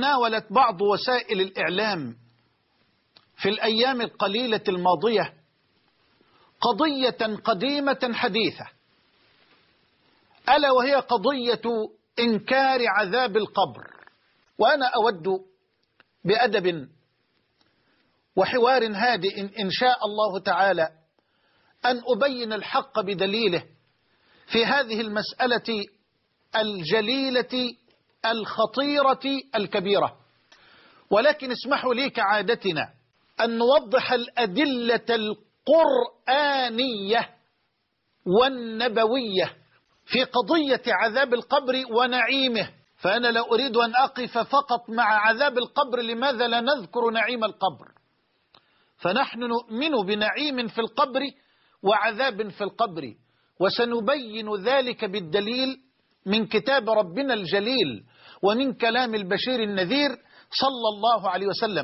تناولت بعض وسائل الإعلام في الأيام القليلة الماضية قضية قديمة حديثة ألا وهي قضية إنكار عذاب القبر. وأنا أود بأدب وحوار هادئ إن شاء الله تعالى أن أبين الحق بدليله في هذه المسألة الجليلة الخطيرة الكبيرة. ولكن اسمحوا لي كعادتنا أن نوضح الأدلة القرآنية والنبوية في قضية عذاب القبر ونعيمه. فأنا لا أريد أن أقف فقط مع عذاب القبر لماذا لا نذكر نعيم القبر؟ فنحن نؤمن بنعيم في القبر وعذاب في القبر وسنبين ذلك بالدليل من كتاب ربنا الجليل. ومن كلام البشير النذير صلى الله عليه وسلم.